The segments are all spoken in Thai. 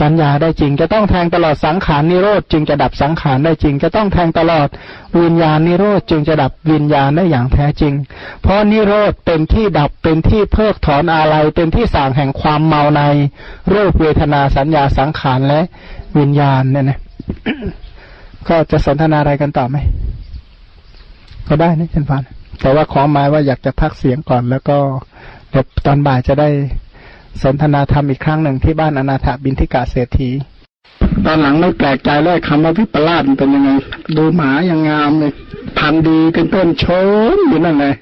สัญญาได้จริง จะต้องแทงตลอดสังขารนิโรธจึงจะดับสังขารได้จริง จะต้องแทงตลอดวิญญาณนิโรธจึงจะดับวิญญาณได้อย่างแท้จริง เพราะนิโรธเป็นที่ดับเป็นที่เพิกถอนอะไรเป็นที่สางแห่งความเมาในรูปเวทนาสัญญาสังขารและวิญญาณเนี่ยนะก็จะสนทนาอะไรกันต่อไหมก็ได้นะเช่นฟันแต่ว่าขอหมายว่าอยากจะพักเสียงก่อนแล้วก็เดี๋ยวตอนบ่ายจะได้ สนทนาธรรมอีกครั้งหนึ่งที่บ้านอนาถบินทิกาเศรษฐี ตอนหลังไม่แปลกใจเลยคำว่าวิปลาสมันเป็นยังไง ดูหมายังงามเลย พันดีเป็นต้นชมอยู่นั่นเลย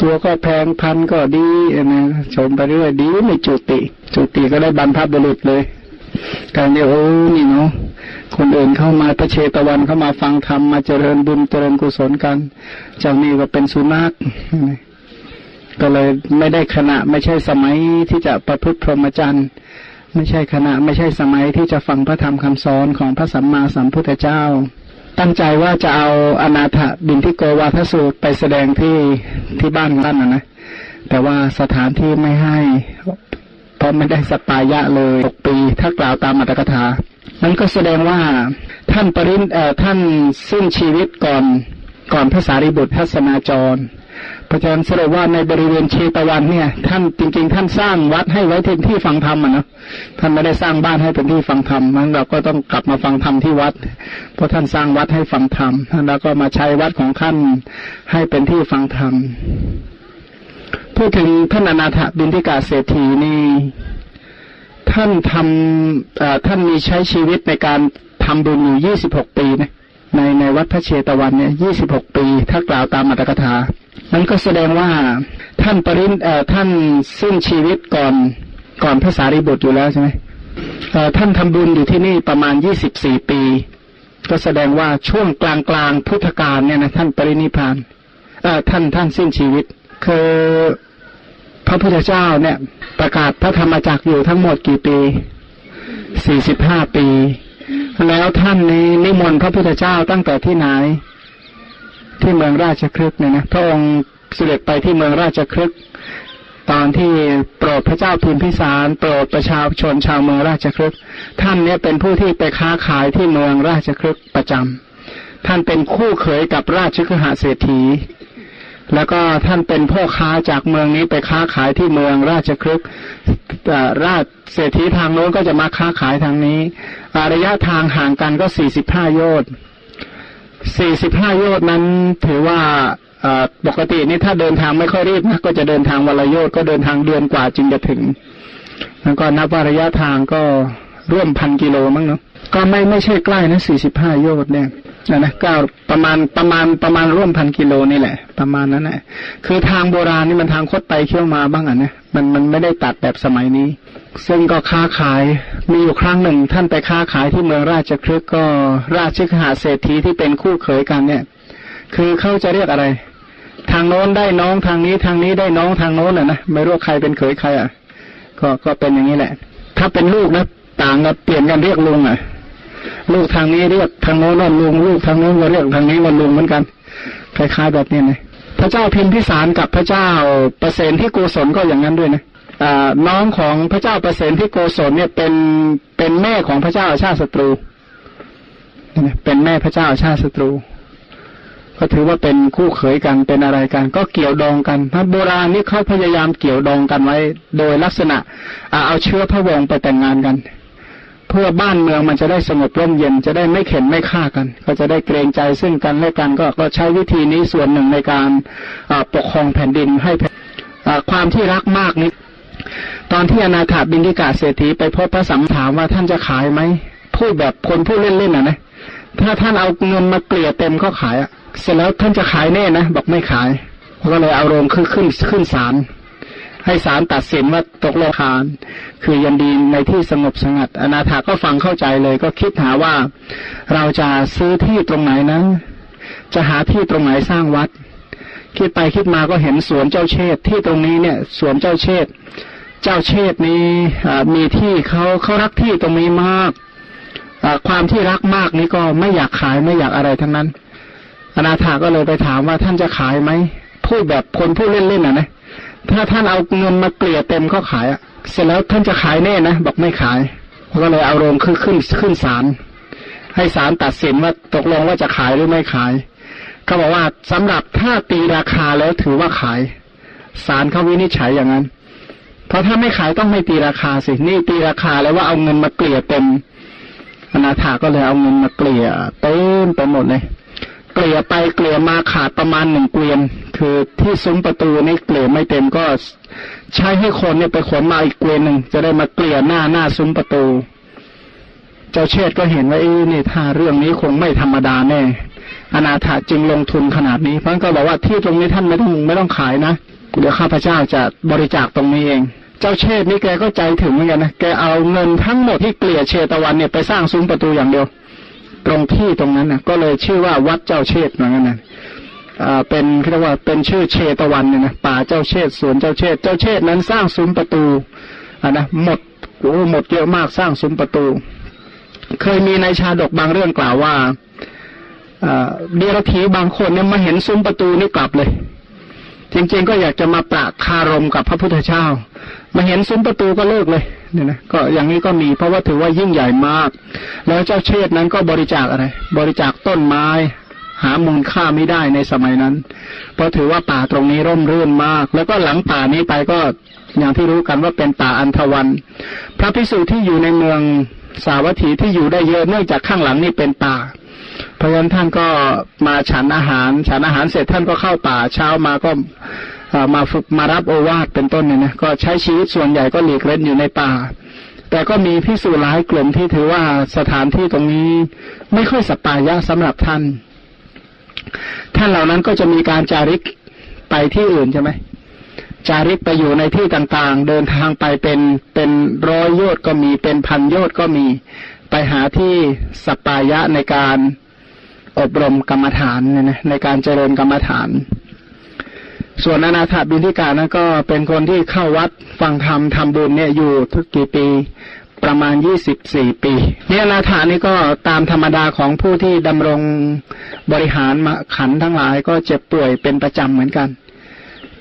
ตัวก็แพงพันก็ดีนะชมไปเรื่อยดีไม่จุติ จุติก็ได้บรรพบุรุษเลยการเดียวโอ้นี่เนาะคนอื่นเข้ามาพระเชตวันเข้ามาฟังธรรมมาเจริญบุญเจริญกุศลกันจ้านี่ก็เป็นสุนัข ก็เลยไม่ได้ขณะไม่ใช่สมัยที่จะประพฤติพรหมจรรย์ไม่ใช่ขณะไม่ใช่สมัยที่จะฟังพระธรรมคำสอนของพระสัมมาสัมพุทธเจ้า ตั้งใจว่าจะเอาอนาถบินทิโกวาทสูตรไปแสดงที่ที่บ้านท่านนะนะ แต่ว่าสถานที่ไม่ให้ เพราะไม่ได้สปายะเลยหกปี ถ้ากล่าวตามอัตถกถามันก็แสดงว่าท่านปรินเอ่อท่านสิ้นชีวิตก่อน ก่อนพระสารีบุตรทัศนาจรพระอาจารย์สรุปว่าในบริเวณเชตวันเนี่ย ท่านจริง ๆ ท่านสร้างวัดให้ไว้ที่ที่ฟังธรรมอะนะท่านไม่ได้สร้างบ้านให้เป็นที่ฟังธรรมนั้นเราก็ต้องกลับมาฟังธรรมที่วัด เพราะท่านสร้างวัดให้ฟังธรรมแล้วก็มาใช้วัดของท่านให้เป็นที่ฟังธรรมพูดถึงท่านอนาถบินทิกาเศรษฐีนี่ท่านทำท่านมีใช้ชีวิตในการทำบุญอยู่ยี่สิบหกปีนะ ในในวัดพระเชตวันเนี่ยยี่สิบหกปี ถ้ากล่าวตามอัตถกถามันก็แสดงว่าท่านปรินเอ่อท่านสิ้นชีวิตก่อนก่อนพระสารีบุตรอยู่แล้วใช่ไหมเอ่อท่านทำบุญอยู่ที่นี่ประมาณยี่สิบสี่ปี ก็แสดงว่าช่วงกลางกลางพุทธกาลเนี่ยนะท่านปรินิพานเอ่อท่านท่านสิ้นชีวิต คือพระพุทธเจ้าเนี่ย ประกาศพระธรรมจักรอยู่ทั้งหมดกี่ปีสี่สิบห้าปี แล้วท่านนี้นิมนต์พระพุทธเจ้าตั้งแต่ที่ไหน ที่เมืองราชครึกเนี่ยนะพระองค์เสด็จไปที่เมืองราชครึกตอนที่โปรดพระเจ้าพิมพิสาร โปรดประชาชนชาวเมืองราชครึกท่านเนี่ยเป็นผู้ที่ไปค้าขายที่เมืองราชครึกประจำท่านเป็นคู่เขยกับราชคฤหเศรษฐี แล้วก็ท่านเป็นพ่อค้าจากเมืองนี้ไปค้าขายที่เมืองราชครึกราชเศรษฐีทางโน้นก็จะมาค้าขายทางนี้ระยะทางห่างกันก็สี่สิบห้าโยชน์สี่สิบห้าโยชน์นั้นถือว่าปกตินี่ถ้าเดินทางไม่ค่อยรีบนะก็จะเดินทางวันละโยชน์ก็เดินทางเดือนกว่าจึงจะถึง แล้วก็นับว่าระยะทางก็ร่วมพันกิโลมั้งเนาะก็ไม่ไม่ใช่ใกล้นะสี่สิบห้าโยชน์เนี่ย นะนะก็ประมาณประมาณประมาณร่วมพันกิโลนี่แหละ ประมาณนั้นแหละคือทางโบราณนี่มันทางคดไปเคี่ยวมาบ้างอะนะมันมันไม่ได้ตัดแบบสมัยนี้ ซึ่งก็ค้าขายมีอยู่ครั้งหนึ่ง ท่านไปค้าขายที่เมืองราชครึกก็ราชคหาเศรษฐีที่เป็นคู่เขยกันเนี่ย คือเขาจะเรียกอะไร ทางโน้นได้น้องทางนี้ทางนี้ได้น้องทางโน้นอะนะไม่รู้ใครเป็นเขยใครอะ ก็ก็เป็นอย่างนี้แหละ ถ้าเป็นลูกนะต่างกันเปลี่ยนกันเรียกลุงอะ ลูกทางนี้เรียกทางโน้นว่าลุงลูกทางโน้นก็เรียกทางนี้ว่าลุงเหมือนกันคล้ายๆแบบนี้นะพระเจ้าพิมพิสารกับพระเจ้าเปรเสนที่โกศลก็อย่างนั้นด้วยนะน้องของพระเจ้าเปรเสนที่โกศลเนี่ยเป็นเป็นแม่ของพระเจ้าชาติศัตรูเป็นแม่พระเจ้าชาติศัตรู ก็ถือว่าเป็นคู่เขยกันเป็นอะไรกัน ก็เกี่ยวดองกันพระโบราณนี่เขาพยายามเกี่ยวดองกันไว้ โดยลักษณะเอาเชื้อพระวงศ์ไปแต่งงานกัน เพื่อบ้านเมืองมันจะได้สงบร่มเย็นจะได้ไม่เข็นไม่ฆ่ากัน ก็จะได้เกรงใจซึ่งกันและกันก็ก็ใช้วิธีนี้ส่วนหนึ่งในการปกครองแผ่นดินให้ความที่รักมากนี้ตอนที่อนาถาบินทิกาเศรษฐีไปพบพระสัมถามว่าท่านจะขายไหมพูดแบบคนพูดเล่นๆอะนะถ้าท่านเอาเงินมาเกลี่ยเต็มก็ขายอะเสร็จแล้วท่านจะขายแน่นะบอกไม่ขายก็เลยเอาโรงขึ้นขึ้นขึ้นศาล ให้ศาลตัดสินว่าตกลงคานคือยันดีในที่สงบสงัด อนาถาก็ฟังเข้าใจเลย ก็คิดหาว่า เราจะซื้อที่ตรงไหนนั้นจะหาที่ตรงไหนสร้างวัด คิดไปคิดมาก็เห็นสวนเจ้าเชษที่ตรงนี้เนี่ย สวนเจ้าเชษเจ้าเชษนี้มีที่เขาเขารักที่ตรงนี้มากความที่รักมากนี้ก็ไม่อยากขายไม่อยากอะไรทั้งนั้น อนาถาก็เลยไปถามว่าท่านจะขายไหมพูดแบบคนพูดเล่นๆอะนะ ถ้าท่านเอาเงินมาเกลี่ยเต็มก็ขายอะเสร็จแล้วท่านจะขายแน่นะบอกไม่ขายก็เลยเอาโรงขึ้นขึ้นขึ้นศาลให้ศาลตัดสินว่าตกลงว่าจะขายหรือไม่ขายเขาบอกว่าสำหรับถ้าตีราคาแล้วถือว่าขายศาลเขาวินิจฉัยอย่างนั้น เพราะถ้าไม่ขายต้องไม่ตีราคาสินี่ตีราคาแล้วว่าเอาเงินมาเกลี่ยเต็มอนาถาก็เลยเอาเงินมาเกลี่ยเต็มไปหมดเลย เกลี่ยไปเกลี่ยมาขาดประมาณหนึ่งเกวียน คือที่ซุ้มประตูนี่เกลี่ยไม่เต็มก็ใช้ให้คนเนี่ยไปขนมาอีกเกวียนหนึ่งจะได้มาเกลี่ยหน้าหน้าซุ้มประตู เจ้าเชษก็เห็นว่าเอ้นี่ถ้าเรื่องนี้คงไม่ธรรมดาแน่อนาถาจึงลงทุนขนาดนี้เพราะก็บอกว่าที่ตรงนี้ท่านไม่ต้องไม่ต้องขายนะเดี๋ยวข้าพเจ้าจะบริจาคตรงนี้เอง เจ้าเชษนี่แกก็ใจถึงเหมือนกันนะแกเอาเงินทั้งหมดที่เกลี่ยเชตวันเนี่ยไปสร้างซุ้มประตูอย่างเดียว ตรงที่ตรงนั้นนะก็เลยชื่อว่าวัดเจ้าเชษเหมือนกันนะอ่าเป็นเรียกว่าเป็นชื่อเชตวันเนี่ยนะป่าเจ้าเชษสวนเจ้าเชษเจ้าเชษนั้นสร้างซุ้มประตูอ่านะหมดโอ้หมดเยอะมากสร้างซุ้มประตู เคยมีในชาดกบางเรื่องกล่าวว่าเดรัจฉีบางคนเนี่ยมาเห็นซุ้มประตูนี่กลับเลย จริงๆก็อยากจะมาปราคารมกับพระพุทธเจ้า มาเห็นซุ้มประตูก็เลิกเลยเนี่ยนะก็อย่างนี้ก็มีเพราะว่าถือว่ายิ่งใหญ่มาก แล้วเจ้าเชษนั้นก็บริจาคอะไร บริจาคต้นไม้ หามูลค่าไม่ได้ในสมัยนั้น เพราะถือว่าป่าตรงนี้ร่มรื่นมาก แล้วก็หลังป่านี้ไปก็อย่างที่รู้กันว่าเป็นป่าอันทวัน พระภิกษุที่อยู่ในเมืองสาวัตถีที่อยู่ได้เยอะเนื่องจากข้างหลังนี่เป็นป่าเพราะฉะนั้นท่านก็มาฉันอาหาร ฉันอาหารเสร็จท่านก็เข้าป่าเช้ามาก็ มาฝึกมารับโอวาทเป็นต้นเนี่ยนะก็ใช้ชีวิตส่วนใหญ่ก็หลีกเล่นอยู่ในป่า แต่ก็มีพิสูจหลายกลุ่มที่ถือว่าสถานที่ตรงนี้ไม่ค่อยสปายะสำหรับท่าน ท่านเหล่านั้นก็จะมีการจาริกไปที่อื่นใช่ไหมจาริกไปอยู่ในที่ต่างๆ เดินทางไปเป็นเป็นร้อยโยชน์ก็มีเป็นพันโยชน์ก็มีไปหาที่สปายะในการอบรมกรรมฐานเนี่ยนะในการเจริญกรรมฐาน ส่วนอนาถบินทิกานั้นก็เป็นคนที่เข้าวัดฟังธรรมทำบุญเนี่ยอยู่ทุกกี่ปีประมาณยี่สิบสี่ปีเนี่ยอนาถานี่ก็ตามธรรมดาของผู้ที่ดำรงบริหารมาขันทั้งหลายก็เจ็บป่วยเป็นประจำเหมือนกัน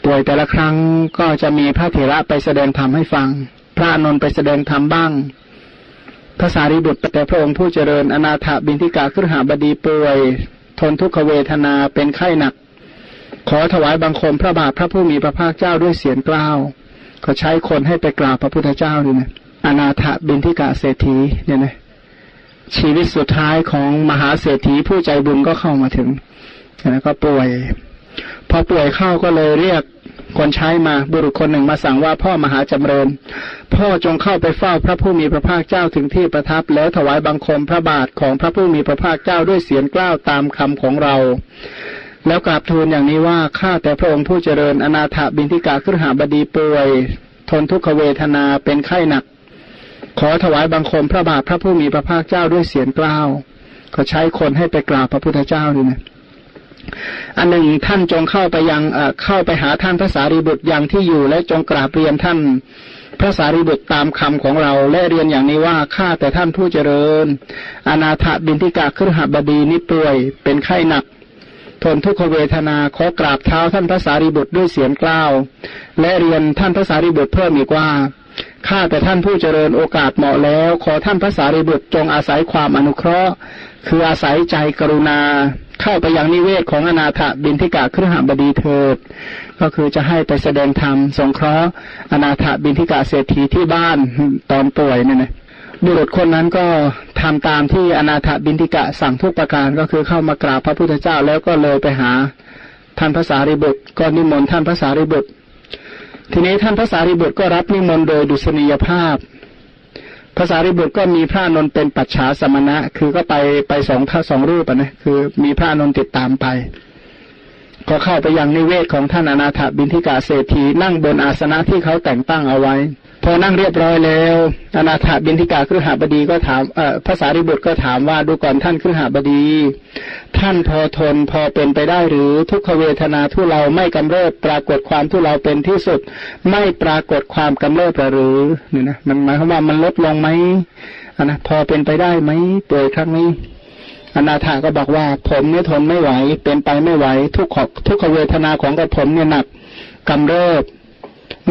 ป่วยแต่ละครั้งก็จะมีพระเถระไปแสดงธรรมให้ฟัง พระนนท์ไปแสดงธรรมบ้างพระสารีบุตรแต่พระองค์ผู้เจริญอนาถบินทิกาขึ้นหาบดีป่วย ทนทุกขเวทนาเป็นไข้หนัก ขอถวายบังคมพระบาทพระผู้มีพระภาคเจ้าด้วยเสียงกล้าวก็ใช้คนให้ไปกราบพระพุทธเจ้านี่นะอนาถบินทิกาเศรษฐีเนี่ยนะชีวิตสุดท้ายของมหาเศรษฐีผู้ใจบุญก็เข้ามาถึงแล้วก็ป่วย พอป่วยเข้าก็เลยเรียกคนใช้มาบุรุษคนหนึ่งมาสั่งว่าพ่อมหาจำเริญ พ่อจงเข้าไปเฝ้าพระผู้มีพระภาคเจ้าถึงที่ประทับแล้วถวายบังคมพระบาทของพระผู้มีพระภาคเจ้าด้วยเสียงกล้าวตามคำของเรา แล้วกราบทูลอย่างนี้ว่าข้าแต่พระองค์ผู้เจริญอนาถบินทิกาขึ้นหาบดีป่วย ทนทุกขเวทนาเป็นไข้หนัก ขอถวายบังคมพระบาทพระผู้มีพระภาคเจ้าด้วยเสียงกล้าวก็ใช้คนให้ไปกราบพระพุทธเจ้านี่นะอันหนึ่งท่านจงเข้าไปยังเข้าไปหาท่านพระสารีบุตรอย่างที่อยู่ และจงกราบเรียนท่านพระสารีบุตรตามคำของเราและเรียนอย่างนี้ว่าข้าแต่ท่านผู้เจริญ อนาถบินทิกาครหบดีนิป่วยเป็นไข้หนัก ทนทุกขเวทนาขอกราบเท้าท่านพระสารีบุตรด้วยเสียงกล้าว และเรียนท่านพระสารีบุตรเพิ่มอีกว่าข้าแต่ท่านผู้เจริญโอกาสเหมาะแล้ว ขอท่านพระสารีบุตรจงอาศัยความอนุเคราะห์ คืออาศัยใจกรุณา เข้าไปยังนิเวศของอนาถบินทิกาเครือหบดีเถิด ก็คือจะให้ไปแสดงธรรมสงเคราะห์ อนาถบินทิกาเศรษฐีที่บ้านตอนป่วยเนี่ยนะ บุรุษคนนั้นก็ทำตามที่อนาถบินทิกะสั่งทุกประการก็คือเข้ามากราบพระพุทธเจ้าแล้วก็เลยไปหาท่านพระสารีบุตร ก็นิมนต์ท่านพระสารีบุตร ทีนี้ท่านพระสารีบุตรก็รับนิมนต์โดยดุษณียภาพภาษาริบุตรก็มีพระนนเป็นปัจฉาสมณะ คือก็ไปไปสองท่าสองรูปนะคือมีพระนนติดตามไป ก็เข้าไปยังนิเวศของท่านอนาถบินทิกาเศรษฐีนั่งบนอาสนะที่เขาแต่งตั้งเอาไว้ พอนั่งเรียบร้อยแล้ว อนาถบินทิกาครหบดีก็ถามเอ่อภาษาริบุตรก็ถามว่าดูก่อนท่านครหบดี ท่านพอทนพอเป็นไปได้หรือทุกขเวทนาทุเราไม่กำเริบปรากฏความทุเราเป็นที่สุด ไม่ปรากฏความกำเริบหรือเนี่ยนะมันหมายความว่ามันลดลงไหมอันนะพอเป็นไปได้ไหมป่วยครั้งนี้ อนาถาก็บอกว่า ผมเนี่ยทนไม่ไหว เป็นไปไม่ไหว ทุกขทุกขเวทนาของกระผมเนี่ยหนักกำเริบ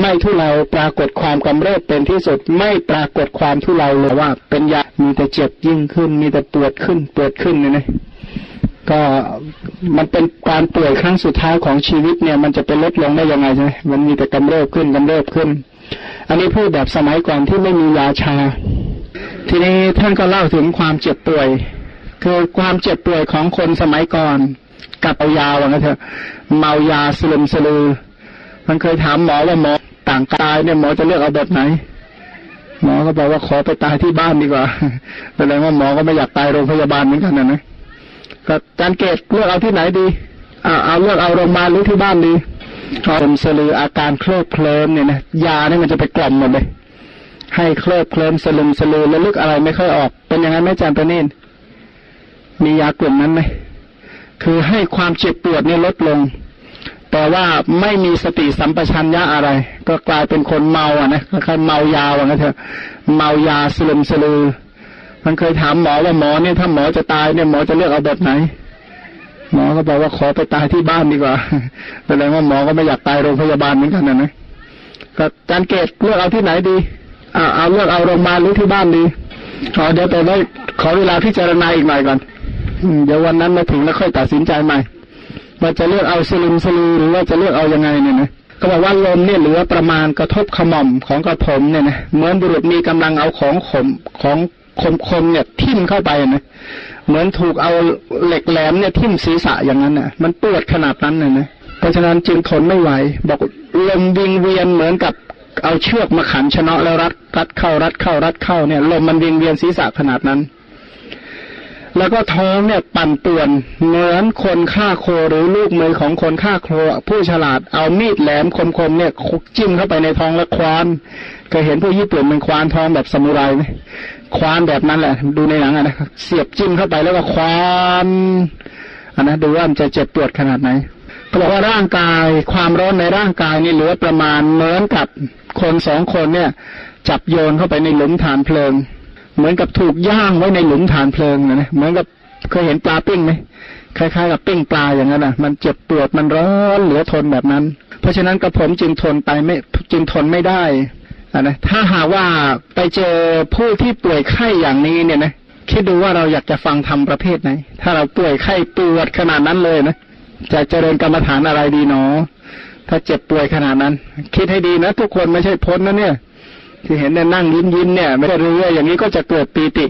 ไม่ทุเลาปรากฏความกำเริบเป็นที่สุด ไม่ปรากฏความทุเลาเลยว่า เป็นยามีแต่เจ็บยิ่งขึ้น มีแต่ปวดขึ้นปวดขึ้นเนี่ยนะก็มันเป็นการป่วยครั้งสุดท้ายของชีวิตเนี่ย มันจะเป็นลดลงได้ยังไงใช่ไหมมันมีแต่กำเริบขึ้นกำเริบขึ้น อันนี้พูดแบบสมัยก่อนที่ไม่มียาชา ทีนี้ท่านก็เล่าถึงความเจ็บป่วย คือความเจ็บป่วยของคนสมัยก่อน กับเอายาว่างั้นเถอะเมายาสลึมสลือ มันเคยถามหมอว่าหมอต่างกายเนี่ยหมอจะเลือกเอาแบบไหน หมอก็บอกว่าขอไปตายที่บ้านดีกว่าแสดงว่าหมอก็ไม่อยากตายโรงพยาบาลเหมือนกันนะนะก็การเกตเลือกเอาที่ไหนดีเอาเอาเลือกเอาโรงพยาบาลหรือที่บ้านดีพอมสลืออาการเคลิบเคลิ้มเนี่ยนะยาเนี่ยมันจะไปกล่อมหมดเลยให้เคลิบเคลิ้มสลึมสลือแล้วลึกอะไรไม่ค่อยออก เป็นอย่างนั้นไหมจารย์ประนิน มียากลุ่มนั้นไหมคือให้ความเจ็บปวดนี่ลดลง แต่ว่าไม่มีสติสัมปชัญญะอะไร ก็กลายเป็นคนเมาอะนะคล้ายเมายาว่างั้นเถอะเมายาสลมสลือ มันเคยถามหมอว่าหมอเนี่ยถ้าหมอจะตายเนี่ยหมอจะเลือกเอาแบบไหน หมอก็บอกว่าขอไปตายที่บ้านดีกว่าแสดงว่าหมอก็ไม่อยากตายโรงพยาบาลเหมือนกันนะนะก็การเกตเลือกเอาที่ไหนดีเอาเอาเลือกเอาโรงพยาบาลหรือที่บ้านดีขอเดี๋ยวแต่ว่าขอเวลาพิจารณาอีกหน่อยก่อน เดี๋ยววันนั้นมาถึงแล้วค่อยตัดสินใจใหม่ว่าจะเลือกเอาสลิมสลือหรือว่าจะเลือกเอายังไงเนี่ยนะก็บอกว่าลมเนี่ยเหลือประมาณกระทบขมอมของกระผมเนี่ยนะเหมือนบุรุษมีกำลังเอาของขมของคมคมเนี่ยทิ่มเข้าไปนะเหมือนถูกเอาเหล็กแหลมเนี่ยทิ่มศีรษะอย่างนั้นน่ะ มันปวดขนาดนั้นเลยนะเพราะฉะนั้นจึงทนไม่ไหว บอกลมวิงเวียนเหมือนกับเอาเชือกมาขันชนะแล้วรัดรัดเข้ารัดเข้ารัดเข้าเนี่ย ลมมันวิงเวียนศีรษะขนาดนั้น แล้วก็ท้องเนี่ยปั่นป่วนเหมือนคนฆ่าโคหรือลูกมือของคนฆ่าโคผู้ฉลาดเอามีดแหลมคมๆเนี่ยคุกจิ้มเข้าไปในท้องแล้วควานเคยเห็นผู้ญี่ปุ่นมันควานท้องแบบสมุไรไหมควานแบบนั้นแหละ ดูในหนังอะนะเสียบจิ้มเข้าไปแล้วก็ควานอันนะดูว่ามันจะเจ็บปวดขนาดไหนเขาบอกว่าร่างกายความร้อนในร่างกายนี่เหลือประมาณเหมือนกับคนสองคนเนี่ย จับโยนเข้าไปในหลุมฐานเพลิง เหมือนกับถูกย่างไว้ในหลุมฐานเพลิงนะเหมือนกับเคยเห็นปลาปิ้งไหมคล้ายๆกับปิ้งปลาอย่างนั้นอะ มันเจ็บปวดมันร้อนเหลือทนแบบนั้น เพราะฉะนั้นกระผมจึงทนไปไม่จึงทนไม่ได้นะถ้าหากว่าไปเจอผู้ที่ป่วยไข้อย่างนี้เนี่ยนะคิดดูว่าเราอยากจะฟังทำประเภทไหน ถ้าเราป่วยไข้ปวดขนาดนั้นเลยนะจะเจริญกรรมฐานอะไรดีเนาะถ้าเจ็บป่วยขนาดนั้น คิดให้ดีนะทุกคนไม่ใช่พ้นนะเนี่ย ที่เห็นเนี่ยนั่งยิ้มยิ้มเนี่ย ไม่ได้เรื่อยอย่างนี้ก็จะเกิดปีติ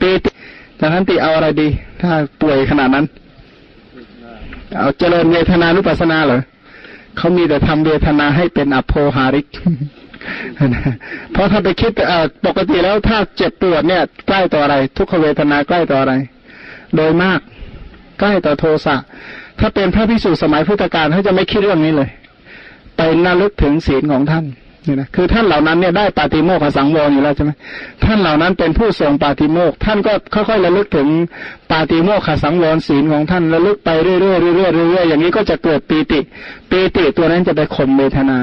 ปีติดังนั้นติเอาอะไรดี ถ้าป่วยขนาดนั้น เอาเจริญเวทนานุปัสนาเหรอเขามีแต่ทำเวทนาให้เป็นอโภหาริกเพราะถ้าไปคิดปกติแล้วถ้าเจ็บปวดเนี่ย ใกล้ต่ออะไร ทุกขเวทนาใกล้ต่ออะไร โดยมาก ใกล้ต่อโทสะถ้าเป็นพระพิสุสมัยพุทธกาลเขาจะไม่คิดเรื่องนี้เลย ไปน่าลึกถึงศีลของท่าน นี่นะคือท่านเหล่านั้นเนี่ยได้ปาติโมกขสังวรอยู่แล้วใช่ไหมท่านเหล่านั้นเป็นผู้ทรงปาติโมกท่านก็ค่อยๆระลึกถึงปาติโมกขสังวรศีลของท่านระลึกไปเรื่อยๆเรื่อยๆเรื่อยๆอย่างนี้ก็จะเกิดปีติปีติตัวนั้นจะไปข่มเวทนา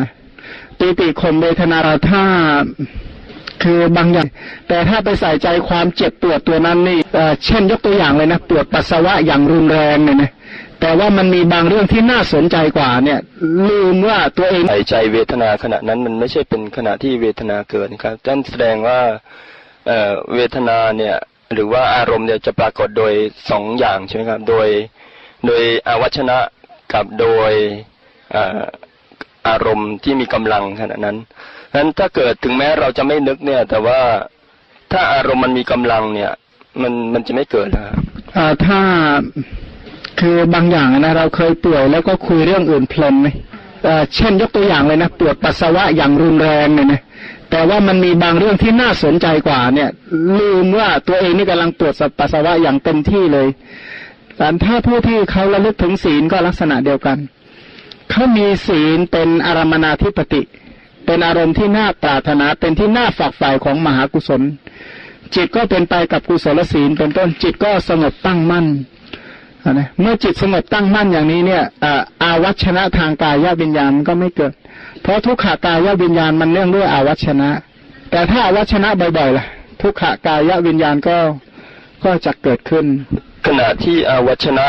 ปีติข่มเวทนาเราถ้าคือบางอย่าง แต่ถ้าไปใส่ใจความเจ็บปวดตัวนั้นนี่เช่นยกตัวอย่างเลยนะปวดปัสสาวะอย่างรุนแรงเนี่ยนะ แต่ว่ามันมีบางเรื่องที่น่าสนใจกว่าเนี่ย ลืมว่าตัวเองใส่ใจเวทนาขณะนั้นมันไม่ใช่เป็นขณะที่เวทนาเกิดครับท่านแสดงว่าเเวทนาเนี่ย หรือว่าอารมณ์เนี่ยจะปรากฏโดยสองอย่างใช่ไหมครับ โดยโดยอวัชนะกับโดยอารมณ์ที่มีกำลังขณะนั้นฉะนั้นถ้าเกิดถึงแม้เราจะไม่นึกเนี่ย แต่ว่าถ้าอารมณ์มันมีกำลังเนี่ย มันมันจะไม่เกิดนะครับถ้า คือบางอย่างนะเราเคยป่วยแล้วก็คุยเรื่องอื่นเพลินไหมเช่นยกตัวอย่างเลยนะปวดปัสสาวะอย่างรุนแรงเนี่ยนะแต่ว่ามันมีบางเรื่องที่น่าสนใจกว่าเนี่ย ลืมว่าตัวเองนี่กำลังปวดปัสสาวะอย่างเต็มที่เลยแต่ถ้าผู้ที่เขาระลึกถึงศีลก็ลักษณะเดียวกันเขามีศีลเป็นอารมนาธิปติ เป็นอารมณ์ที่น่าปรารถนาเป็นที่น่าฝักใฝ่ของมหากุศล จิตก็เป็นไปกับกุศลศีลเป็นต้นจิตก็สงบตั้งมั่น นะเมื่อจิตสงบตั้งมั่นอย่างนี้เนี่ยอาวัชนะทางกายวิญญาณก็ไม่เกิด เพราะทุกขากายวิญญาณมันเนื่องด้วยอาวัชนะ แต่ถ้าอาวัชนะบ่อยๆล่ะ ทุกขากายวิญญาณก็ก็จะเกิดขึ้น ขณะที่อาวัชนะ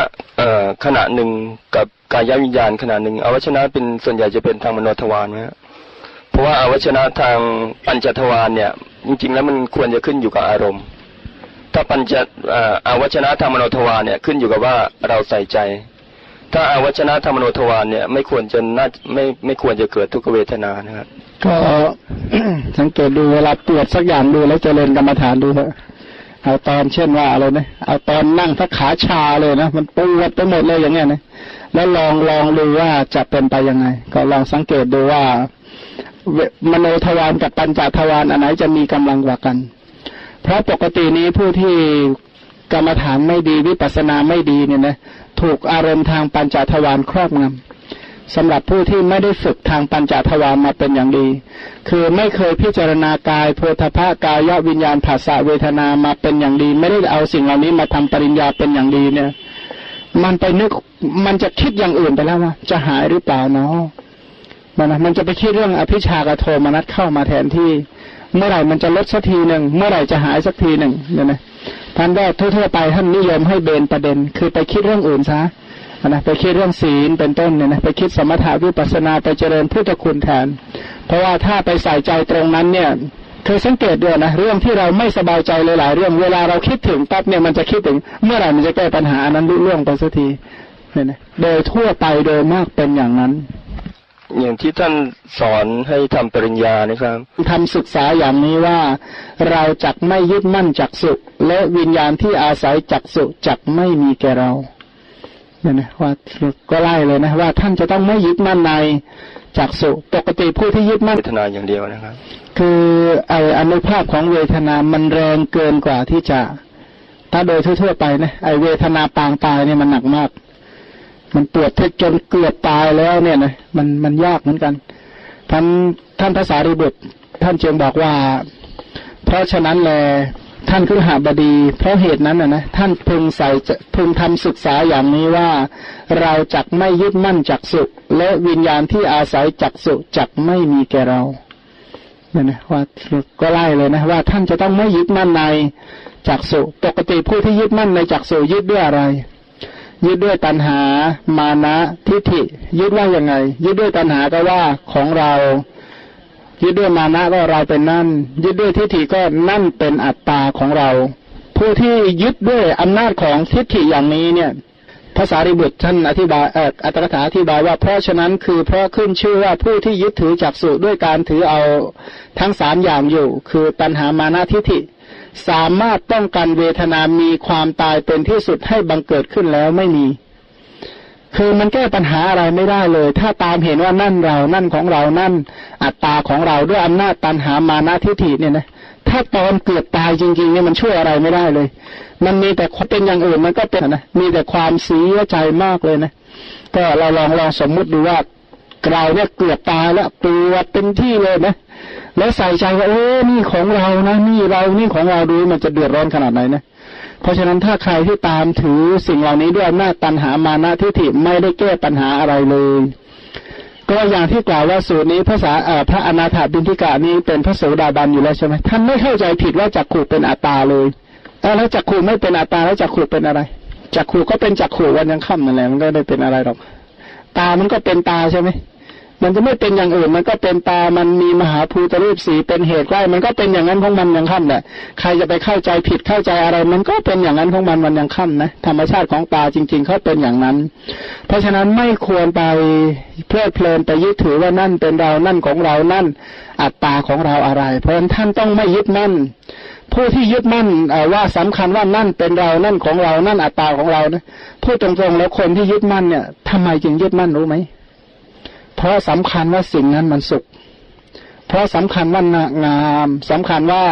ขณะหนึ่งกับกายวิญญาณขณะหนึ่งอาวัชนะเป็นส่วนใหญ่จะเป็นทางมโนทวารนะฮะเพราะว่าอาวัชนะทางปัญจทวารเนี่ย จริงๆแล้วมันควรจะขึ้นอยู่กับอารมณ์ ถ้าปัญจอาวชนะธรรมโนทวารเนี่ยขึ้นอยู่กับว่าเราใส่ใจ ถ้าอาวชนะธรรมโนทวารเนี่ยไม่ควรจะน่าไม่ไม่ควรจะเกิดทุกเวทนานะครับก็สังเกตดูเวลาปวดสักอย่างดูแล้วเจริญกรรมฐานดูเถอะเอาตอนเช่นว่าอะไรนะเอาตอนนั่งสักขาชาเลยนะมันปวดไปหมดเลยอย่างเงี้ยนะแล้วลองลองดูว่าจะเป็นไปยังไง ก็ลองสังเกตดูว่ามโนทวารกับปัญจทวารอันไหนจะมีกำลังกว่ากัน เพราะปกตินี้ผู้ที่กรรมฐานไม่ดีวิปัสสนาไม่ดีเนี่ยนะถูกอารมณ์ทางปัญจทวารครอบงำสำหรับผู้ที่ไม่ได้ฝึกทางปัญจทวารมาเป็นอย่างดี คือไม่เคยพิจารณากายโพธภากายวิญญาณภาษาเวทนามาเป็นอย่างดี ไม่ได้เอาสิ่งเหล่านี้มาทำปริญญาเป็นอย่างดีเนี่ย มันไปนึกมันจะคิดอย่างอื่นไปแล้วว่าจะหายหรือเปล่าเนาะมันมันจะไปคิดเรื่องอภิชากโทมนัสเข้ามาแทนที่ เมื่อไหร่มันจะลดสักทีหนึ่งเมื่อไหร่จะหายสักทีหนึ่งเนี่ยนะท่านก็ทั่วๆไปท่านนิยมให้เบนประเด็น คือไปคิดเรื่องอื่นซะนะไปคิดเรื่องศีลเป็นต้นเนี่ยนะไปคิดสมถะวิปัสนาไปเจริญพุทธคุณแทน เพราะว่าถ้าไปใส่ใจตรงนั้นเนี่ยเคยสังเกตด้วยนะเรื่องที่เราไม่สบายใจหลายๆเรื่องเวลาเราคิดถึงปั๊บเนี่ยมันจะคิดถึง เมื่อไหร่มันจะแก้ปัญหานั้นรุ่ร่วงไปสักทีเนี่ยนะโดยทั่วไปโดยมากเป็นอย่างนั้น อย่างที่ท่านสอนให้ทำปริญญานะครับทำศึกษาอย่างนี้ว่า เราจักไม่ยึดมั่นจักสุและวิญญาณที่อาศัยจักสุจักไม่มีแก่เราเนี่ยนะว่าก็ไล่เลยนะว่าท่านจะต้องไม่ยึดมั่นในจักสุปกติผู้ที่ยึดมั่นเวทนาอย่างเดียวนะครับ คือไออนุภาพของเวทนามันแรงเกินกว่าที่จะ ถ้าโดยทั่วๆไปนะไอเวทนาปางตายเนี่ยมันหนักมาก มันปวดทจนเกือบตายแล้วเนี่ยนะมันมันยากเหมือนกันท่านท่านภาษาริบุตร ท่านเจึงบอกว่า เพราะฉะนั้นแลท่านคือหาบดี เพราะเหตุนั้นนะนะท่านพึงใส่พึงทำศึกษาอย่างนี้ว่า เราจักไม่ยึดมั่นจักสุและวิญญาณที่อาศัยจักสุจักไม่มีแก่เราเนี่ยนะว่าก็ไล่เลยนะว่าท่านจะต้องไม่ยึดมั่นในจักสุปกติผู้ที่ยึดมั่นในจักสุยึดด้วยอะไร ยึดด้วยตัณหา มานะทิฏฐิ ยึดว่าอยังไง ยึดด้วยตัณหาก็ว่าของเรา ยึดด้วยมานะก็เราเป็นนั่น ยึดด้วยทิฏฐิก็นั่นเป็นอัตตาของเรา ผู้ที่ยึดด้วยอำนาจของทิฏฐิอย่างนี้เนี่ยภาษาริบุตรท่านอธิบายอัตถกถาอธิบายว่าเพราะฉะนั้นคือเพราะขึ้นชื่อว่าผู้ที่ยึดถือจักสุด้วยการถือเอาทั้งสามอย่างอยู่ คือตัณหามานะทิฏฐิ สามารถป้องกันเวทนามีความตายเป็นที่สุดให้บังเกิดขึ้นแล้วไม่มี คือมันแก้ปัญหาอะไรไม่ได้เลย ถ้าตามเห็นว่านั่นเรานั่นของเรานั่น อัตตาของเราด้วยอำนาจตันหามานะทิฏฐิเนี่ยนะถ้าตอนเกิดตายจริงๆเนี่ยมันช่วยอะไรไม่ได้เลย มันมีแต่เป็นอย่างอื่นมันก็เป็นนะมีแต่ความเสียใจมากเลยนะ ก็เราลองลองสมมุติดูว่าเราเนี่ยเกือบตายแล้วปวดเป็นที่เลยนะ แล้วใส่ใจว่าโอ้นี่ของเรานะนี่เรานี่ของเราดูมันจะเดือดร้อนขนาดไหนนะเพราะฉะนั้นถ้าใครที่ตามถือสิ่งเหล่านี้ด้วยอำนาจตันหามานะทิฏฐิไม่ได้แก้ปัญหาอะไรเลย ก็อย่างที่กล่าวว่าสูตรนี้ภาษาพระอนาถาบินทิกานี้เป็นพระโสดาบันอยู่แล้วใช่ไหมท่านไม่เข้าใจผิดว่าจักขู่เป็นอัตตาเลยแล้วจักขู่ไม่เป็นอัตตาแล้วจักขู่เป็นอะไรจักขู่ก็เป็นจักขู่วันยังค่ำนั่นแหละมันก็ไม่ได้เป็นอะไรหรอกตามันก็เป็นตาใช่ไหม มันจะไม่เป็นอย่างอื่น มันก็เป็นตา มันมีมหาภูตรูปสีเป็นเหตุใกล้ มันก็เป็นอย่างนั้นของมันอย่างขั้นแหละใครจะไปเข้าใจผิดเข้าใจอะไร มันก็เป็นอย่างนั้นของมันมันอย่างขั้นนะธรรมชาติของตาจริง ๆเขาเป็นอย่างนั้น เพราะฉะนั้นไม่ควรไปเพลิดเพลินไปยึดถือว่านั่นเป็นเรานั่นของเรานั่น อัตตาของเราอะไร เพราะฉะนั้นท่านต้องไม่ยึดมั่นผู้ที่ยึดมั่นว่าสำคัญว่านั่นเป็นเรา นั่นของเรา นั่นอัตตาของเรานะพูดตรงๆแล้วคนที่ยึดมั่นเนี่ยทำไมจึงยึดมั่นรู้ไหม เพราะสำคัญว่าสิ่งนั้นมันสุข เพราะสำคัญว่างามสำคัญว่า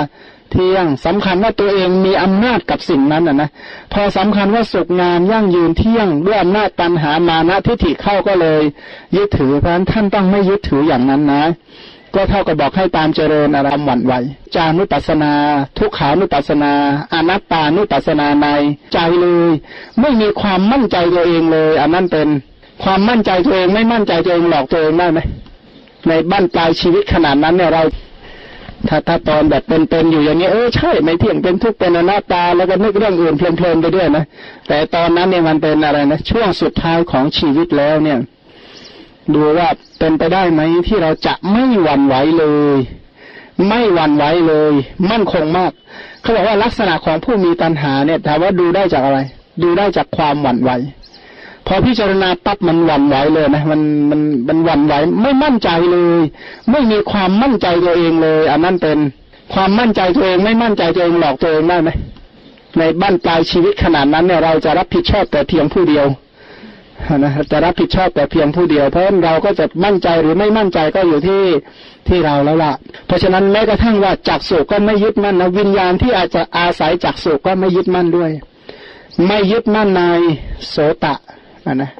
เที่ยงสำคัญว่าตัวเองมีอำนาจกับสิ่งนั้นนะนะพอสำคัญว่าสุขงามยั่งยืนเที่ยงด้วยอำนาจตันหามานะทิฏฐิเข้าก็เลยยึดถือเพราะฉะนั้นท่านต้องไม่ยึดถืออย่างนั้นนะ ก็เท่ากับบอกให้ตามเจริญอารมณ์หวั่นไหวจานุปัสนา ทุกขานุปัสนาอนัตตานุปัสนาในใจเลย ไม่มีความมั่นใจตัวเองเลย อันนั้นเป็น ความมั่นใจตัวเองไม่มั่นใจตัวเองหลอกตัวเองได้ไหมในบ้านปลายชีวิตขนาดนั้นเนี่ยเราถ้าถ้าตอนแบบเป็นๆอยู่อย่างนี้เออใช่ไม่เที่ยงเป็นทุกข์เป็นอนัตตา แล้วก็นึกเรื่องอื่นเพลินๆไปด้วยนะแต่ตอนนั้นเนี่ยมันเป็นอะไรนะช่วงสุดท้ายของชีวิตแล้วเนี่ย ดูว่าเป็นไปได้ไหมที่เราจะไม่หวั่นไหวเลย ไม่หวั่นไหวเลย มั่นคงมากเขาบอกว่าลักษณะของผู้มีตัณหาเนี่ยถามว่าดูได้จากอะไร ดูได้จากความหวั่นไหว พอพิจารณาปั๊บมันหวั่นไหวเลยนะมันมันมันหวั่นไหวไม่มั่นใจเลย ไม่มีความมั่นใจตัวเองเลย อันนั้นเป็นความมั่นใจตัวเองไม่มั่นใจตัวเองหลอกตัวเองได้ไหมในบ้านปลายชีวิตขนาดนั้นเนี่ยเราจะรับผิดชอบแต่เพียงผู้เดียวนะจะรับผิดชอบแต่เพียงผู้เดียวเพราะเราก็จะมั่นใจหรือไม่มั่นใจก็อยู่ที่ที่เราแล้วล่ะ เพราะฉะนั้นแม้กระทั่งว่าจักสุก็ไม่ยึดมั่นนะวิญญาณที่อาจจะอาศัยจักสุก็ไม่ยึดมั่นด้วย ไม่ยึดมั่นในโสตะ นะ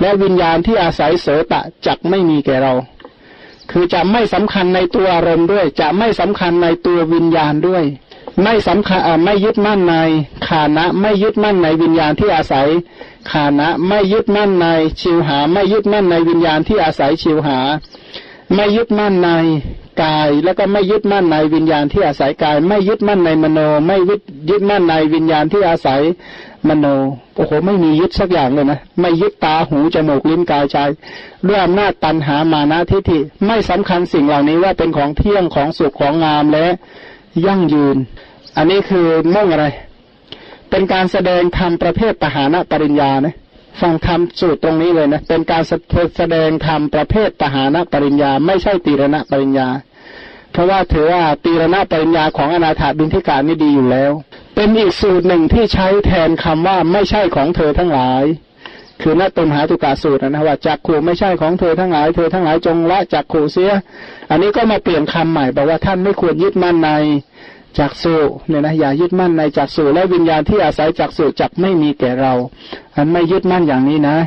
และวิญญาณที่อาศัยโสตะจักไม่มีแก่เรา คือจะไม่สำคัญในตัวอารมณ์ด้วย จะไม่สำคัญในตัววิญญาณด้วย ไม่สำคัญไม่ยึดมั่นในขานะ ไม่ยึดมั่นในวิญญาณที่อาศัยขานะ ไม่ยึดมั่นในชิวหา ไม่ยึดมั่นในวิญญาณที่อาศัยชิวหา ไม่ยึดมั่นในกาย แล้วก็ไม่ยึดมั่นในวิญญาณที่อาศัยกาย ไม่ยึดมั่นในมโน ไม่ยึดยึดมั่นในวิญญาณที่อาศัย มโนโอ้โหไม่มียึดสักอย่างเลยนะไม่ยึดตาหูจมูกลิ้นกายใจด้วยอำนาจตันหามานะทิฏฐิไม่สำคัญสิ่งเหล่านี้ว่าเป็นของเที่ยงของสุขของงามและยั่งยืน อันนี้คือมุ่งอะไร เป็นการแสดงธรรมประเภทปหานะปริญญานะฟังธรรมสูตรตรงนี้เลยนะเป็นการแสดงธรรมประเภทปหานะปริญญา ไม่ใช่ตีรณะปริญญา เพราะว่าถือว่าตีรณะปริญญาของอนาถาบินทิกานี่ดีอยู่แล้ว เป็นอีกสูตรหนึ่งที่ใช้แทนคำว่าไม่ใช่ของเธอทั้งหลาย คือนัตตมหาตุกาสูตรนะว่าจักขู่ไม่ใช่ของเธอทั้งหลาย เธอทั้งหลายจงละจักขู่เสีย อันนี้ก็มาเปลี่ยนคำใหม่บอกว่าท่านไม่ควรยึดมั่นในจักสูเนี่ยนะอย่ายึดมั่นในจักสูและวิญญาณที่อาศัยจักสูจักไม่มีแก่เรา อันไม่ยึดมั่นอย่างนี้นะ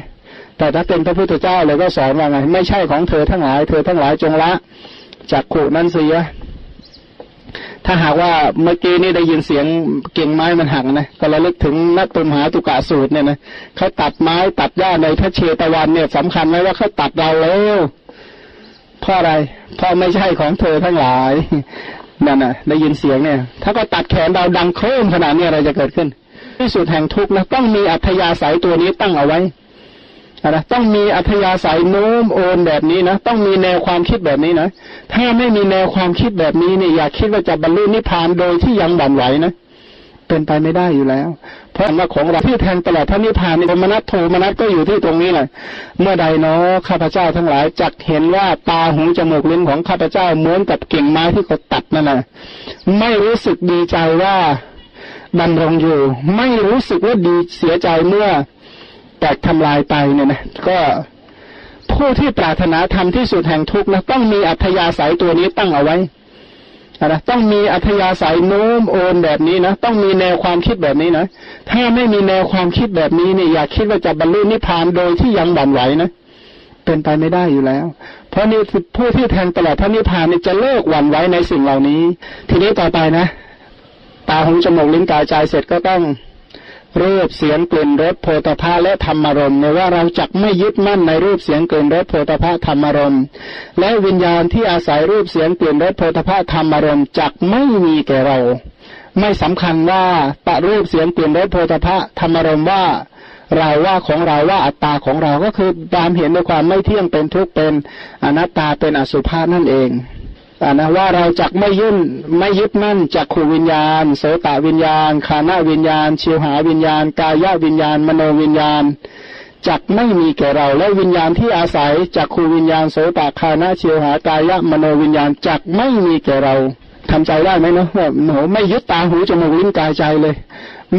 แต่ถ้าเป็นพระพุทธเจ้าเลยก็สอนว่าไง ไม่ใช่ของเธอทั้งหลาย เธอทั้งหลายจงละ จักขู่นั้นเสีย ถ้าหากว่าเมื่อกี้นี่ได้ยินเสียงเก่งไม้มันหักนะก็ระลึกถึงนักตุมหาตุกะสูตรเนี่ยนะเขาตัดไม้ตัดหญ้าในพระเชตวันเนี่ยสำคัญไหมว่าเขาตัดเราแล้วเพราะอะไรเพราะไม่ใช่ของเธอทั้งหลายนั่นน่ะ ได้ยินเสียงเนี่ย ถ้าก็ตัดแขนเราดังโครมขนาดนี้อะไรจะเกิดขึ้น ที่สุดแห่งทุกข์นะต้องมีอัธยาศัยตัวนี้ตั้งเอาไว้ นะต้องมีอัธยาศัยโน้มโอนแบบนี้นะต้องมีแนวความคิดแบบนี้นะถ้าไม่มีแนวความคิดแบบนี้เนี่ย อย่าคิดว่าจะบรรลุนิพพานโดยที่ยังบั่นไหวนะเป็นไปไม่ได้อยู่แล้ว เพราะว่าของเราที่แทงตลอดพระนิพพานนี่มนัตโทมนัตก็อยู่ที่ตรงนี้แหละเมื่อใดเนาะข้าพเจ้าทั้งหลายจักเห็นว่าตาหูจมูกลิ้นของข้าพเจ้าเหมือนกับเก่งไม้ที่เขาตัดนั่นแหละไม่รู้สึกดีใจว่าดำรงอยู่ ไม่รู้สึกว่าดีเสียใจเมื่อ แตกทำลายไปเนี่ยนะก็ผู้ที่ปรารถนาทำที่สุดแห่งทุกข์นะต้องมีอัธยาศัยตัวนี้ตั้งเอาไว้นะต้องมีอัธยาศัยโน้มโอนแบบนี้นะต้องมีแนวความคิดแบบนี้นะถ้าไม่มีแนวความคิดแบบนี้เนี่ยอย่าคิดว่าจะบรรลุนิพพานโดยที่ยังบั่นไหวนะเป็นไปไม่ได้อยู่แล้ว เพราะนี่ผู้ที่แทงตลอดพระนิพพานเนี่ยจะเลิกหวั่นไหวในสิ่งเหล่านี้ ทีนี้ต่อไปนะ ตาหูจมูกลิ้นกายใจเสร็จก็ต้อง รูปเสียงกลิ่นรสโพธภาและธรรมารมณ์ในว่าเราจักไม่ยึดมั่นในรูปเสียงกลิ่นรสโพธภาธรรมารมณ์และวิญญาณที่อาศัยรูปเสียงกลิ่นรสโพธภาธรรมารมณ์จักไม่มีแก่เรา ไม่สำคัญว่าตะรูปเสียงกลิ่นรสโพธภาธรรมารมณ์ว่าเราว่าของเราว่าอัตตาของเราก็คือตามเห็นในความไม่เที่ยงเป็นทุกข์เป็นอนัตตาเป็นอสุภะนั่นเอง นะว่าเราจักไม่ยึดไม่ยึดมั่นจักขูวิญญาณ โสตวิญญาณคานาวิญญาณ ชิวหาวิญญาณ กายวิญญาณ มโนวิญญาณจักไม่มีแก่เราและวิญญาณที่อาศัยจักขูวิญญาณโสตคานาชิวหากายะมโนวิญญาณจักไม่มีแก่เราทำใจได้ไหมเนาะแบบโหไม่ยึดตาหูจมูกลิ้นกายใจเลย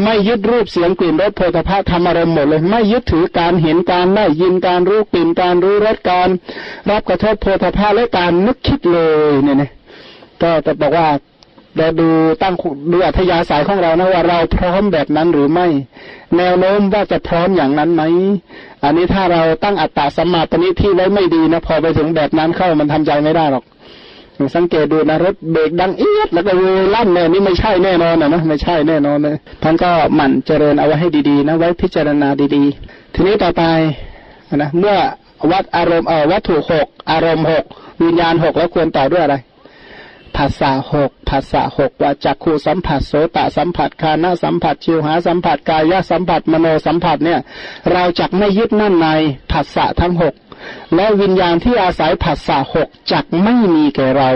ไม่ยึดรูปเสียงกลิ่นรสโพธภาธรรมารมหมดเลย ไม่ยึดถือการเห็นการได้ยินการรู้กลิ่นการรู้รสการ รับกระทบโพธภาและการนึกคิดเลยเนี่ยนะก็จะบอกว่าเราดูตั้งดูอัธยาศัยของเรานะว่าเราพร้อมแบบนั้นหรือไม่ แนวโน้มว่าจะพร้อมอย่างนั้นไหมอันนี้ถ้าเราตั้งอัตตาสัมมาปณิที่ไว้ไม่ดีนะพอไปถึงแบบนั้นเข้ามันทำใจไม่ได้หรอก สังเกตดูนะรถเบรกดังเอียดแล้วก็เวลั่นเนี่ยนี่ไม่ใช่แน่นอนนะนะไม่ใช่แน่นอนเลยท่านก็หมั่นเจริญเอาไว้ให้ดีๆนะไว้พิจารณาดีๆ ทีนี้ต่อไปนะเมื่อวัดอารมณ์เออวัตถุหกอารมณ์หกวิญญาณหกแล้วควรต่อด้วยอะไรภาษาหกภาษาหกว่าจักขูสัมผัสโสตสัมผัสคานาสัมผัสชิวหาสัมผัสกายสัมผัสมโนสัมผัสเนี่ย เราจักไม่ยึดนั่นในภาษาทั้งหก และวิญญาณที่อาศัยผัสสะหกจักไม่มีแก่เรา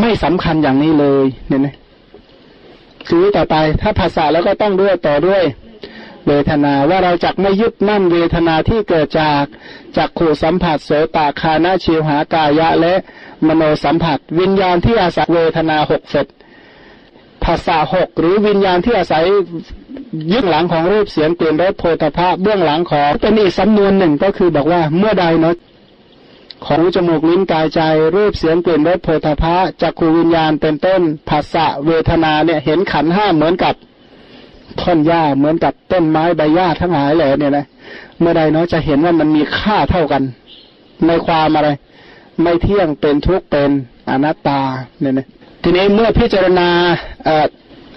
ไม่สำคัญอย่างนี้เลยเนี่ยนะคือต่อไปถ้าภาษาแล้วก็ต้องด้วยต่อด้วย เวทนาว่าเราจักไม่ยึดมั่นเวทนาที่เกิดจากจากขู่สัมผัสโสตาคานาชิวหากายะและมโนสัมผัส วิญญาณที่อาศัยเวทนาหกเสร็จภาษาหกหรือวิญญาณที่อาศัย ยึดหลังของรูปเสียงเปลี่ยนรสโพธภาพเบื้องหลังของเป็นอีกสำนวนหนึ่งก็คือบอกว่าเมื่อใดเนาะของจมูกลิ้นกายใจ รูปเสียงเปลี่ยนรสโพธภะจักขูวิญญาณเป็นต้นภาษาเวทนาเนี่ยเห็นขันห้าเหมือนกับท่อนหญ้าเหมือนกับต้นไม้ใบหญ้าทั้งหลายเลยเนี่ยนะเมื่อใดเนาะจะเห็นว่ามันมีค่าเท่ากัน ในความอะไร ไม่เที่ยงเป็นทุกข์เป็นอนัตตาเนี่ยนะทีนี้เมื่อพิจารณา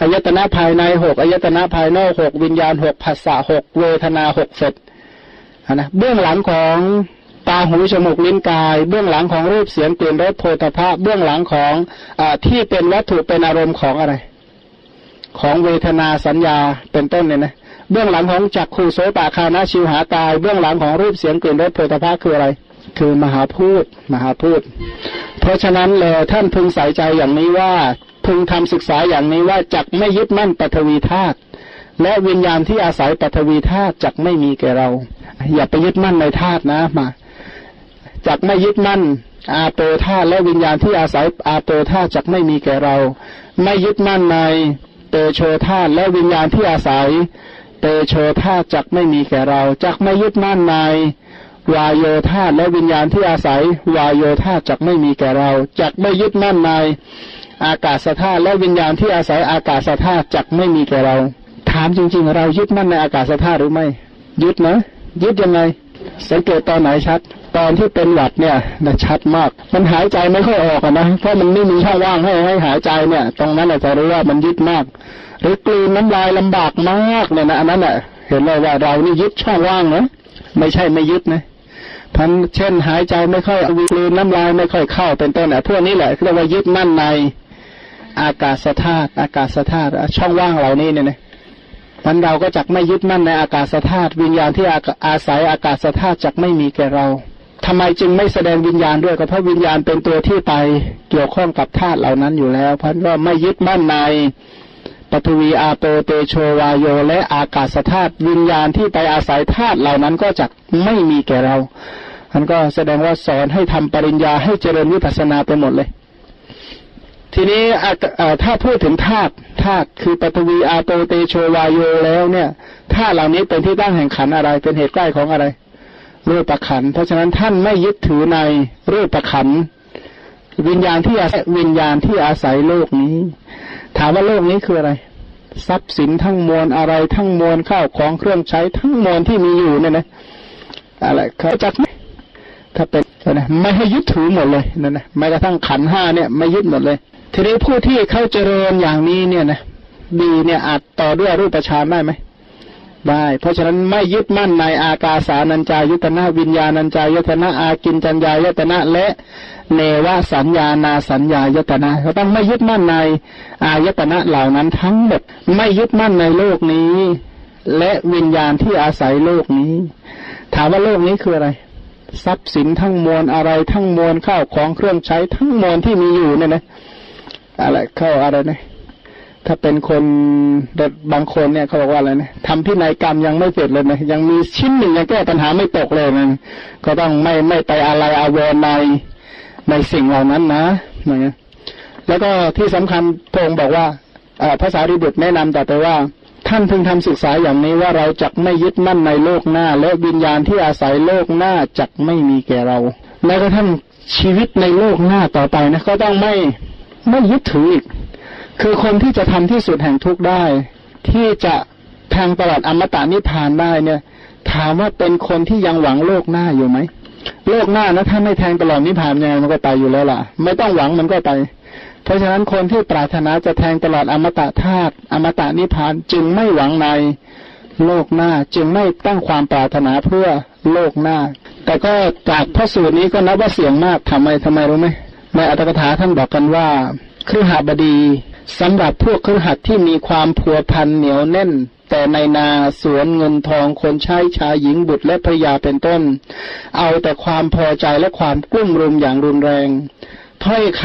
อายตนะภายในหกอายตนะภายนอกหกวิญญาณหกภาษาหกเวทนาหกเสร็จนะเบื้องหลังของตาหูจมูกลิ้นกาย เบื้องหลังของรูปเสียงเปลี่นรสโพธภาพเบื้องหลังของอที่เป็นวัตถุเป็นอารมณ์ของอะไร ของเวทนาสัญญาเป็นต้นเนี่ยนะเบื้องหลังของจักคูโสตาคานาชิวหากาย เบื้องหลังของรูปเสียงเปลี่นรสโพธภาพคืออะไร คือมหาพูดมหาพูด เพราะฉะนั้นเลยท่านพึงใส่ใจอย่างนี้ว่า พึงทำศึกษาอย่างนี้ว่าจักไม่ยึดมั่นปฐวีธาตุและวิญญาณที่อาศัยปฐวีธาตุจักไม่มีแก่เรา อย่าไปยึดมั่นในธาตุนะมาจักไม่ยึดมั่น อาโปธาตุและวิญญาณที่อาศัยอาโปธาตุจักไม่มีแก่เรา ไม่ยึดมั่นในเตโชธาตุและวิญญาณที่อาศัย เตโชธาตุจักไม่มีแก่เรา จักไม่ยึดมั่นในวายโยธาตุและวิญญาณที่อาศัย วายโยธาตุจักไม่มีแก่เรา จักไม่ยึดมั่นใน อากาศธาตุและวิญญาณที่อาศัยอากาศธาตุจักไม่มีแก่เรา ถามจริง ๆ เรายึดมั่นในอากาศธาตุหรือไม่ ยึดนะยึดยังไง สังเกตตอนไหนชัด ตอนที่เป็นหวัดเนี่ยนะชัดมาก มันหายใจไม่ค่อยออกนะเพราะมันไม่มีช่องว่างให้ให้หายใจเนี่ย ตรงนั้นเราจะรู้ว่ามันยึดมาก หรือกลืนน้ำลายลำบากมากเนี่ยนะอันนั้นแหละเห็นเลยว่าเรานี่ยึดช่องว่างนะไม่ใช่ไม่ยึดนะพันเช่นหายใจไม่ค่อยวิกลืนน้ำลายไม่ค่อยเข้าเป็นต้นอะพวกนี้แหละเรียกว่ายึดมั่นใน อากาศธาตุอากาศธาตุช่องว่างเหล่านี้เนี่ยนะมันเราก็จักไม่ยึดมั่นในอากาศธาตุวิญญาณที่อาศัยอากาศธาตุจักไม่มีแก่เราทำไมจึงไม่แสดงวิญญาณด้วยก็เพราะวิญญาณเป็นตัวที่ไปเกี่ยวข้องกับธาตุเหล่านั้นอยู่แล้ว เพราะว่าไม่ยึดมั่นในปฐวีอาโปเตโชวายโยและอากาศธาตุวิญญาณที่ไปอาศัยธาตุเหล่านั้นก็จักไม่มีแก่เรามันก็แสดงว่าสอนให้ทำปริญญาให้เจริญวิปัสสนาไปหมดเลย ทีนี้ถ้าพูดถึงธาตุธาตุคือปฐวีอาโตเตโชวายโยแล้วเนี่ยธาตุเหล่านี้เป็นที่ตั้งแห่งขันอะไร เป็นเหตุใกล้ของอะไร รูปประขันเพราะฉะนั้นท่านไม่ยึดถือในรูปประขันวิญญาณที่อาศัยวิญญาณที่อาศัยโลกนี้ ถามว่าโลกนี้คืออะไร ทรัพย์สินทั้งมวลอะไรทั้งมวลข้าวของเครื่องใช้ทั้งมวลที่มีอยู่เนี่ยนะอะไรเขาจักไหมถ้าเป็นนะไม่ให้ยึดถือหมดเลยนั่นนะแม้กระทั่งขันห้าเนี่ยไม่ยึดหมดเลย ทีนี้ผู้ที่เข้าเจริญอย่างนี้เนี่ยนะดีเนี่ยอาจต่อด้วยรูปฌานได้ไหมได้เพราะฉะนั้นไม่ยึดมั่นในอากาสานัญจายุตนะวิญญาณัญจายุตนะอากินจัญญายตนะและเนวสัญญานาสัญญายตนะเขาต้องไม่ยึดมั่นในอายตนะเหล่านั้นทั้งหมดไม่ยึดมั่นในโลกนี้ และวิญญาณที่อาศัยโลกนี้ ถามว่าโลกนี้คืออะไร ทรัพย์สินทั้งมวลอะไรทั้งมวลข้าวของเครื่องใช้ทั้งมวลที่มีอยู่เนี่ยนะ อะไรเข้าอะไรนะถ้าเป็นคนบางคนเนี่ยเขาบอกว่าอะไรนะทำพินัยกรรมยังไม่เสร็จเลยนะยังมีชิ้นหนึ่งยังแก้ปัญหาไม่ตกเลยนะก็ต้องไม่ไม่ไปอะไรอาวรในในสิ่งเหล่านั้นนะอย่างเงี้ยแล้วก็ที่สำคัญพงบอกว่าภาษาริบุตรแนะนำแต่ไปว่า ท่านพึงทำศึกษาอย่างนี้ว่าเราจักไม่ยึดมั่นในโลกหน้า และวิญญาณที่อาศัยโลกหน้าจักไม่มีแก่เราแม้กระทั่งชีวิตในโลกหน้าต่อไปนะก็ต้องไม่ ไม่ยึดถืออีก คือคนที่จะทำที่สุดแห่งทุกข์ได้ ที่จะทางตลอดอมตะนิพพานได้เนี่ย ถามว่าเป็นคนที่ยังหวังโลกหน้าอยู่ไหมโลกหน้านะถ้าไม่แทงตลอดนิพพานยังไงมันก็ไปอยู่แล้วล่ะ ไม่ต้องหวังมันก็ไป เพราะฉะนั้นคนที่ปรารถนาจะแทงตลอดอมตะธาตุอมตะนิพพานจึงไม่หวังในโลกหน้าจึงไม่ตั้งความปรารถนาเพื่อโลกหน้า แต่ก็จากพระสูตรนี้ก็นับว่าเสี่ยงมากทำไมทำไมรู้ไหม ในอัตถกถาท่านบอกกันว่าครือหาบดีสำหรับพวกครือหัดที่มีความผัวพันเหนียวแน่น แต่ในนาสวนเงินทองคนใช้ชายหญิงบุตรและภรยาเป็นต้น เอาแต่ความพอใจและความกุ้มรุมอย่างรุนแรงถ้อยค